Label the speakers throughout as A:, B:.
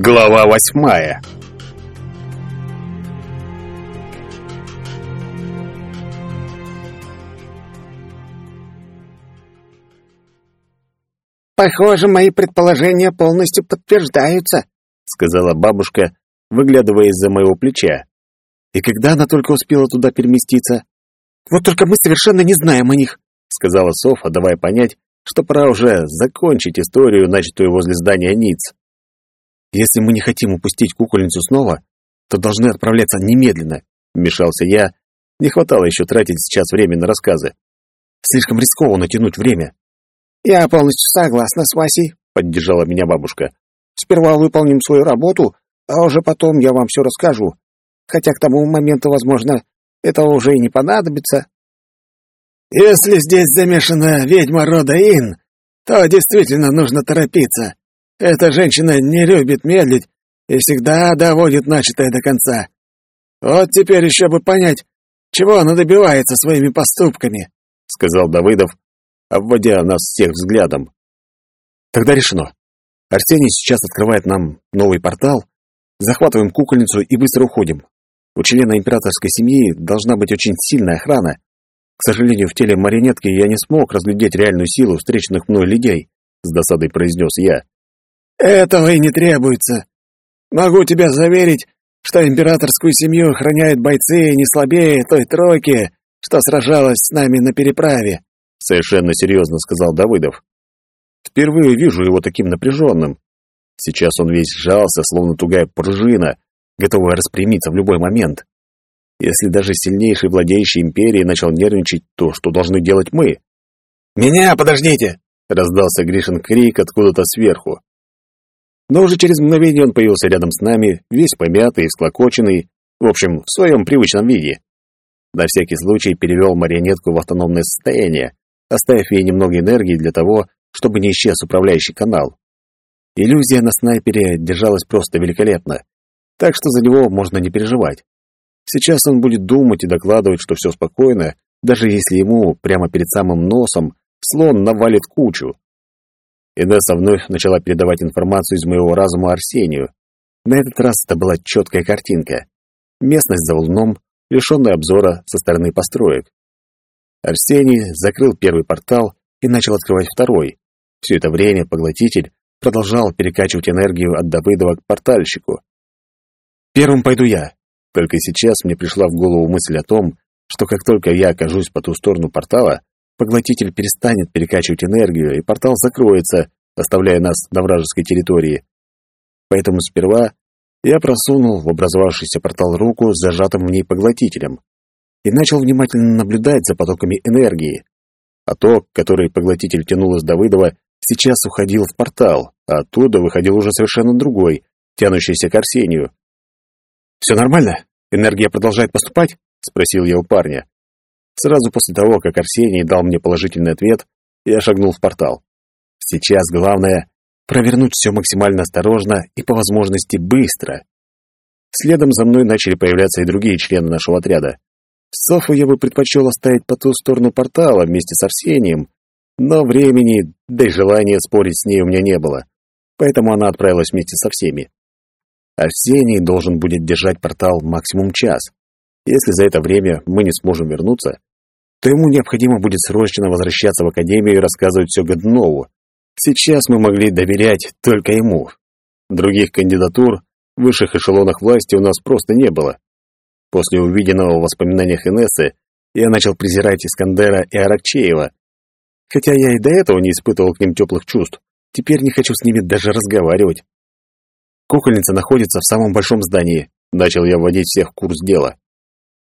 A: Глава восьмая
B: «Похоже, мои предположения полностью подтверждаются», — сказала бабушка, выглядывая из-за моего плеча.
A: «И когда она только успела туда переместиться?»
B: «Вот только мы совершенно не знаем о них», —
A: сказала Софа, давая понять, что пора уже закончить историю, начатую возле здания НИЦ. «Если мы не хотим упустить кукольницу снова, то должны отправляться немедленно», — вмешался я. Не хватало еще тратить сейчас время на рассказы. Слишком рискованно тянуть время.
B: «Я полностью согласна с Васей», — поддержала меня бабушка. «Сперва выполним свою работу, а уже потом я вам все расскажу. Хотя к тому моменту, возможно, этого уже и не понадобится».
C: «Если здесь замешана ведьма рода Ин, то действительно нужно торопиться. Эта женщина не любит медлить и всегда доводит начатое до конца. Вот теперь еще бы понять, чего она добивается своими поступками», — сказал Давыдов, обводя нас всех взглядом.
A: Тогда решено. Арсений сейчас открывает нам новый портал, захватываем кукольницу и быстро уходим. У члена императорской семьи должна быть очень сильная охрана. К сожалению, в теле марионетки я не смог разглядеть реальную силу встреченных мной людей, с досадой произнес я.
C: Этого и не требуется. Могу тебя заверить, что императорскую семью охраняют бойцы не слабее той тройки, что сражалась с нами на переправе.
A: — совершенно серьезно сказал Давыдов. «Впервые вижу его таким напряженным. Сейчас он весь сжался, словно тугая пружина, готовая распрямиться в любой момент. Если даже сильнейший владеющий империей начал нервничать, то что должны делать мы?»
C: «Меня подождите!»
A: — раздался Гришин крик откуда-то сверху. Но уже через мгновение он появился рядом с нами, весь помятый и всклокоченный, в общем, в своем привычном виде. На всякий случай перевел марионетку в автономное состояние, оставив ей немного энергии для того, чтобы не исчез управляющий канал. Иллюзия на снайпере держалась просто великолепно, так что за него можно не переживать. Сейчас он будет думать и докладывать, что все спокойно, даже если ему прямо перед самым носом слон навалит кучу. Инесса вновь начала передавать информацию из моего разума Арсению. На этот раз это была четкая картинка. Местность за волном, лишенная обзора со стороны построек. Арсений закрыл первый портал и начал открывать второй. Все это время поглотитель продолжал перекачивать энергию от Давыдова к портальщику. «Первым пойду я». Только сейчас мне пришла в голову мысль о том, что как только я окажусь по ту сторону портала, поглотитель перестанет перекачивать энергию, и портал закроется, оставляя нас на вражеской территории. Поэтому сперва я просунул в образовавшийся портал руку с зажатым в ней поглотителем и начал внимательно наблюдать за потоками энергии. Поток, который поглотитель тянул из Давыдова, сейчас уходил в портал, а оттуда выходил уже совершенно другой, тянущийся к Арсению. «Все нормально? Энергия продолжает поступать?» — спросил я у парня. Сразу после того, как Арсений дал мне положительный ответ, я шагнул в портал. Сейчас главное — провернуть все максимально осторожно и по возможности быстро. Следом за мной начали появляться и другие члены нашего отряда. Софу я бы предпочел оставить по ту сторону портала вместе с Арсением, но времени, да и желания спорить с ней у меня не было, поэтому она отправилась вместе со всеми. Арсений должен будет держать портал максимум час. Если за это время мы не сможем вернуться, то ему необходимо будет срочно возвращаться в Академию и рассказывать все Годнову. Сейчас мы могли доверять только ему. Других кандидатур в высших эшелонах власти у нас просто не было. После увиденного в воспоминаниях Инессы я начал презирать Искандера и Аракчеева. Хотя я и до этого не испытывал к ним теплых чувств, теперь не хочу с ними даже разговаривать. Кукольница находится в самом большом здании. Начал я вводить всех в курс дела.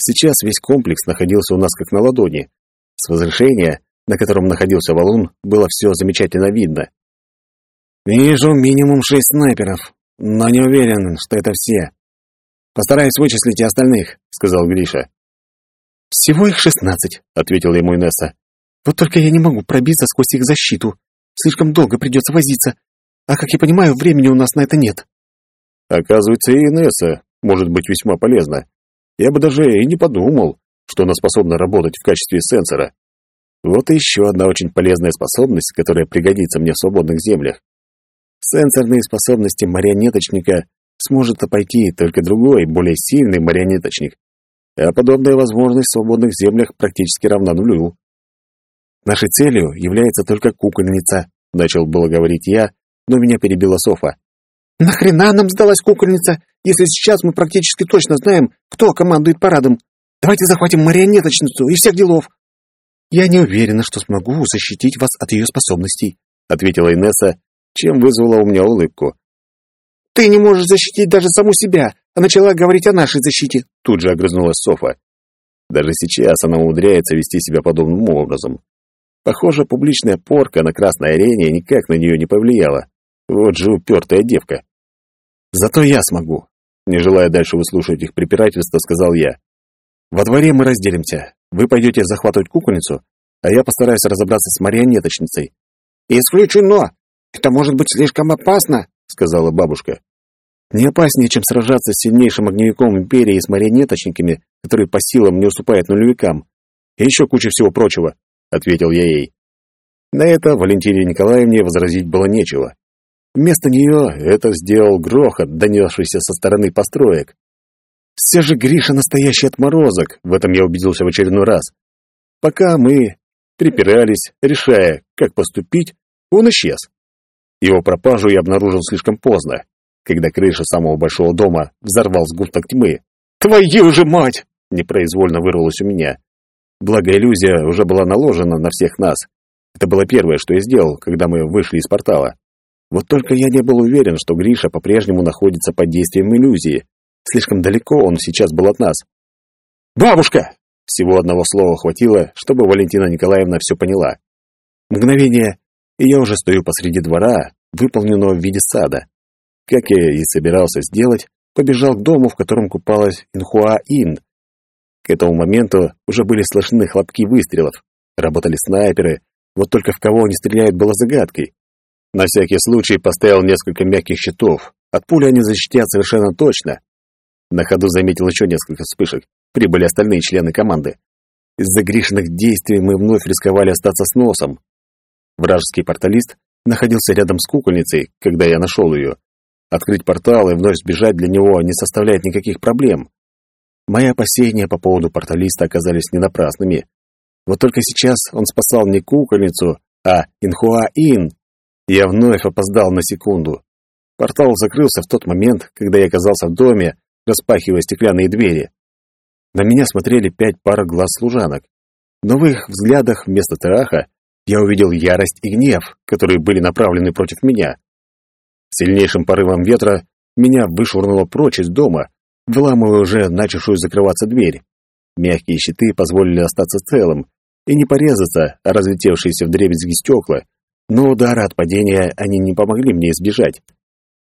A: Сейчас весь комплекс находился у нас как на ладони. С возвышения, на котором находился валун, было все замечательно видно.
C: «Вижу минимум шесть снайперов, но не уверен, что это все. Постараюсь вычислить и остальных», — сказал Гриша.
B: «Всего их шестнадцать», — ответила ему Инесса. «Вот только я не могу пробиться сквозь их защиту. Слишком долго придется возиться. А, как я понимаю, времени у нас на это нет».
A: Оказывается, и Инесса может быть весьма полезна. Я бы даже и не подумал, что она способна работать в качестве сенсора. Вот и еще одна очень полезная способность, которая пригодится мне в свободных землях. Сенсорные способности марионеточника сможет обойти только другой, более сильный марионеточник, а подобная возможность в свободных землях практически равна нулю. Нашей целью является только кукольница, начал было говорить я, но меня перебила Софа.
B: «Нахрена нам сдалась кукольница, если сейчас мы практически точно знаем, кто командует парадом? Давайте захватим марионеточницу и всех делов».
A: «Я не уверена, что смогу защитить вас от ее способностей», ответила Инесса, чем вызвала у меня улыбку.
B: «Ты не можешь защитить даже саму себя, а начала говорить о нашей защите»,
A: тут же огрызнулась Софа. Даже сейчас она умудряется вести себя подобным образом. Похоже, публичная порка на красной арене никак на нее не повлияла. Вот же упертая девка. Зато я смогу. Не желая дальше выслушивать их препирательства, сказал я. Во дворе мы разделимся. Вы пойдете захватывать кукольницу, а я постараюсь разобраться с марионеточницей.
B: Исключено! Это может быть слишком опасно, сказала бабушка.
A: Не опаснее, чем сражаться с сильнейшим огневиком империи и с марионеточниками, которые по силам не уступают нулевикам. И еще куча всего прочего, ответил я ей. На это Валентине Николаевне возразить было нечего. Вместо нее это сделал грохот, донесшийся со стороны построек. Все же Гриша настоящий отморозок, в этом я убедился в очередной раз. Пока мы припирались, решая, как поступить, он исчез. Его пропажу я обнаружил слишком поздно, когда крыша самого большого дома взорвал сгусток тьмы. «Твою же мать!» — непроизвольно вырвалось у меня. Благо, иллюзия уже была наложена на всех нас. Это было первое, что я сделал, когда мы вышли из портала. Вот только я не был уверен, что Гриша по-прежнему находится под действием иллюзии. Слишком далеко он сейчас был от нас. «Бабушка!» Всего одного слова хватило, чтобы Валентина Николаевна все поняла. Мгновение, и я уже стою посреди двора, выполненного в виде сада. Как я и собирался сделать, побежал к дому, в котором купалась Инхуа-Ин. К этому моменту уже были слышны хлопки выстрелов. Работали снайперы, вот только в кого они стреляют было загадкой. На всякий случай поставил несколько мягких щитов. От пули они защитят совершенно точно. На ходу заметил еще несколько вспышек. Прибыли остальные члены команды. Из-за Гришиных действий мы вновь рисковали остаться с носом. Вражеский порталист находился рядом с кукольницей, когда я нашел ее. Открыть портал и вновь сбежать для него не составляет никаких проблем. Мои опасения по поводу порталиста оказались не напрасными. Вот только сейчас он спасал не кукольницу, а Инхуа-Ин, я вновь опоздал на секунду. Портал закрылся в тот момент, когда я оказался в доме, распахивая стеклянные двери. На меня смотрели пять пар глаз служанок. Но в их взглядах вместо страха я увидел ярость и гнев, которые были направлены против меня. Сильнейшим порывом ветра меня вышвырнуло прочь из дома, выламывая уже начавшую закрываться дверь. Мягкие щиты позволили остаться целым и не порезаться, а разлетевшиеся в дребезги стекла но удара от падения они не помогли мне избежать.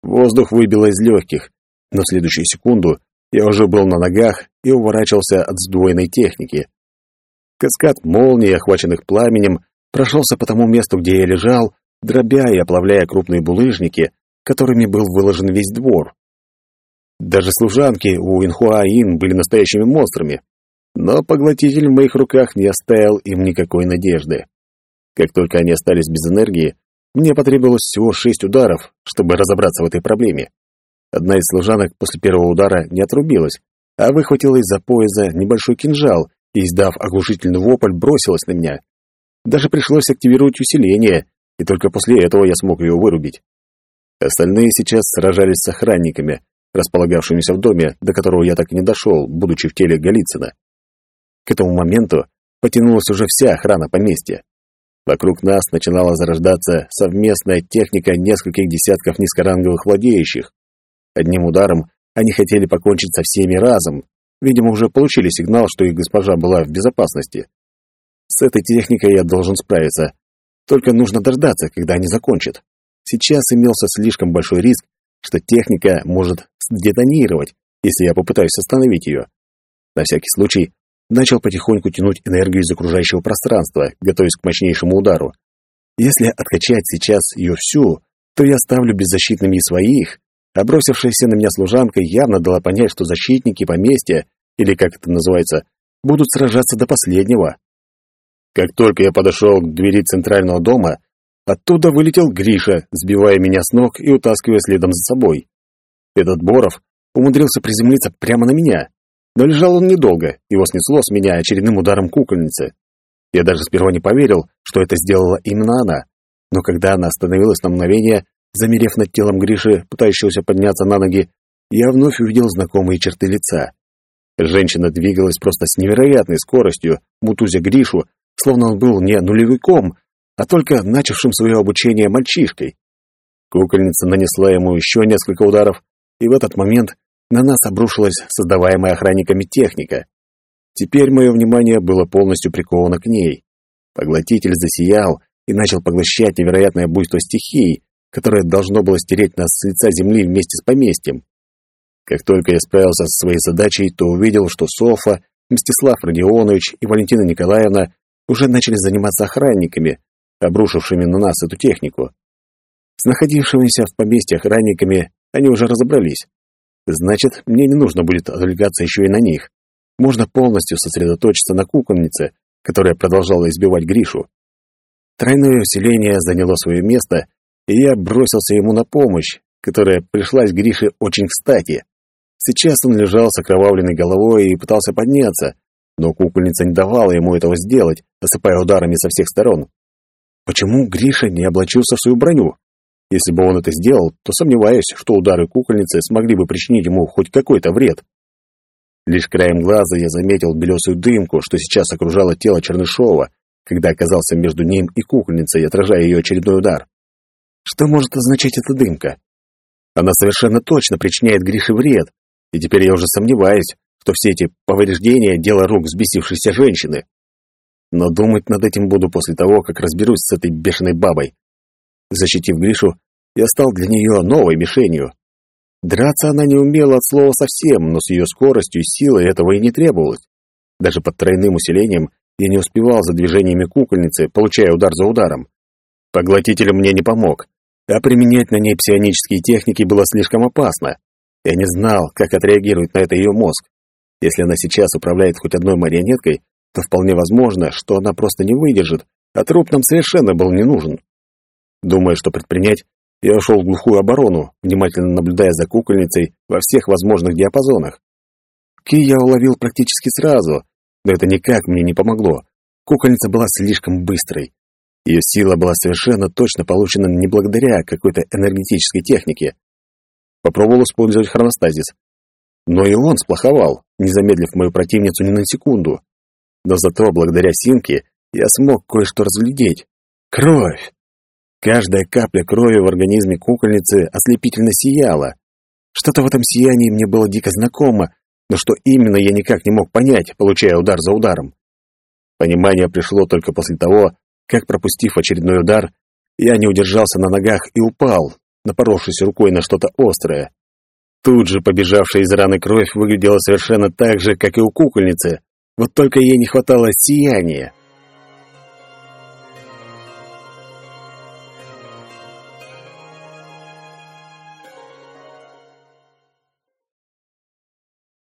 A: Воздух выбило из легких, но в следующую секунду я уже был на ногах и уворачивался от сдвоенной техники. Каскад молний, охваченных пламенем, прошелся по тому месту, где я лежал, дробя и оплавляя крупные булыжники, которыми был выложен весь двор. Даже служанки у Инхуаин были настоящими монстрами, но поглотитель в моих руках не оставил им никакой надежды. Как только они остались без энергии, мне потребовалось всего шесть ударов, чтобы разобраться в этой проблеме. Одна из служанок после первого удара не отрубилась, а выхватила из-за пояса небольшой кинжал и, издав оглушительный вопль, бросилась на меня. Даже пришлось активировать усиление, и только после этого я смог ее вырубить. Остальные сейчас сражались с охранниками, располагавшимися в доме, до которого я так и не дошел, будучи в теле Голицына. К этому моменту потянулась уже вся охрана поместья. Вокруг нас начинала зарождаться совместная техника нескольких десятков низкоранговых владеющих. Одним ударом они хотели покончить со всеми разом. Видимо, уже получили сигнал, что их госпожа была в безопасности. С этой техникой я должен справиться. Только нужно дождаться, когда они закончат. Сейчас имелся слишком большой риск, что техника может детонировать, если я попытаюсь остановить ее. На всякий случай начал потихоньку тянуть энергию из окружающего пространства, готовясь к мощнейшему удару. Если откачать сейчас ее всю, то я ставлю беззащитными и своих, а бросившаяся на меня служанка явно дала понять, что защитники поместья, или как это называется, будут сражаться до последнего. Как только я подошел к двери центрального дома, Оттуда вылетел Гриша, сбивая меня с ног и утаскивая следом за собой. Этот Боров умудрился приземлиться прямо на меня, но лежал он недолго, его снесло с меня очередным ударом кукольницы. Я даже сперва не поверил, что это сделала именно она, но когда она остановилась на мгновение, замерев над телом Гриши, пытающегося подняться на ноги, я вновь увидел знакомые черты лица. Женщина двигалась просто с невероятной скоростью, мутузя Гришу, словно он был не нулевиком, а только начавшим свое обучение мальчишкой. Кукольница нанесла ему еще несколько ударов, и в этот момент на нас обрушилась создаваемая охранниками техника. Теперь мое внимание было полностью приковано к ней. Поглотитель засиял и начал поглощать невероятное буйство стихий, которое должно было стереть нас с лица земли вместе с поместьем. Как только я справился со своей задачей, то увидел, что Софа, Мстислав Родионович и Валентина Николаевна уже начали заниматься охранниками, обрушившими на нас эту технику. С находившимися в поместье охранниками они уже разобрались. Значит, мне не нужно будет отвлекаться еще и на них. Можно полностью сосредоточиться на кукольнице, которая продолжала избивать Гришу. Тройное усиление заняло свое место, и я бросился ему на помощь, которая пришлась Грише очень кстати. Сейчас он лежал с окровавленной головой и пытался подняться, но кукольница не давала ему этого сделать, осыпая ударами со всех сторон. Почему Гриша не облачился в свою броню? Если бы он это сделал, то сомневаюсь, что удары кукольницы смогли бы причинить ему хоть какой-то вред. Лишь краем глаза я заметил белесую дымку, что сейчас окружало тело Чернышова, когда оказался между ним и кукольницей, отражая ее очередной удар. Что может означать эта дымка? Она совершенно точно причиняет Грише вред, и теперь я уже сомневаюсь, что все эти повреждения — дело рук взбесившейся женщины. Но думать над этим буду после того, как разберусь с этой бешеной бабой. Защитив Гришу, я стал для нее новой мишенью. Драться она не умела от слова совсем, но с ее скоростью и силой этого и не требовалось. Даже под тройным усилением я не успевал за движениями кукольницы, получая удар за ударом. Поглотитель мне не помог, а применять на ней псионические техники было слишком опасно. Я не знал, как отреагирует на это ее мозг. Если она сейчас управляет хоть одной марионеткой, то вполне возможно, что она просто не выдержит, а труп нам совершенно был не нужен. Думая, что предпринять, я ушел в глухую оборону, внимательно наблюдая за кукольницей во всех возможных диапазонах. Ки я уловил практически сразу, но это никак мне не помогло. Кукольница была слишком быстрой. Ее сила была совершенно точно получена не благодаря какой-то энергетической технике. Попробовал использовать хроностазис. Но и он сплоховал, не замедлив мою противницу ни на секунду. Но зато благодаря синке я смог кое-что разглядеть. Кровь! Каждая капля крови в организме кукольницы ослепительно сияла. Что-то в этом сиянии мне было дико знакомо, но что именно я никак не мог понять, получая удар за ударом. Понимание пришло только после того, как, пропустив очередной удар, я не удержался на ногах и упал, напоровшись рукой на что-то острое. Тут же побежавшая из раны кровь выглядела совершенно так же, как и у кукольницы, вот только ей не хватало сияния.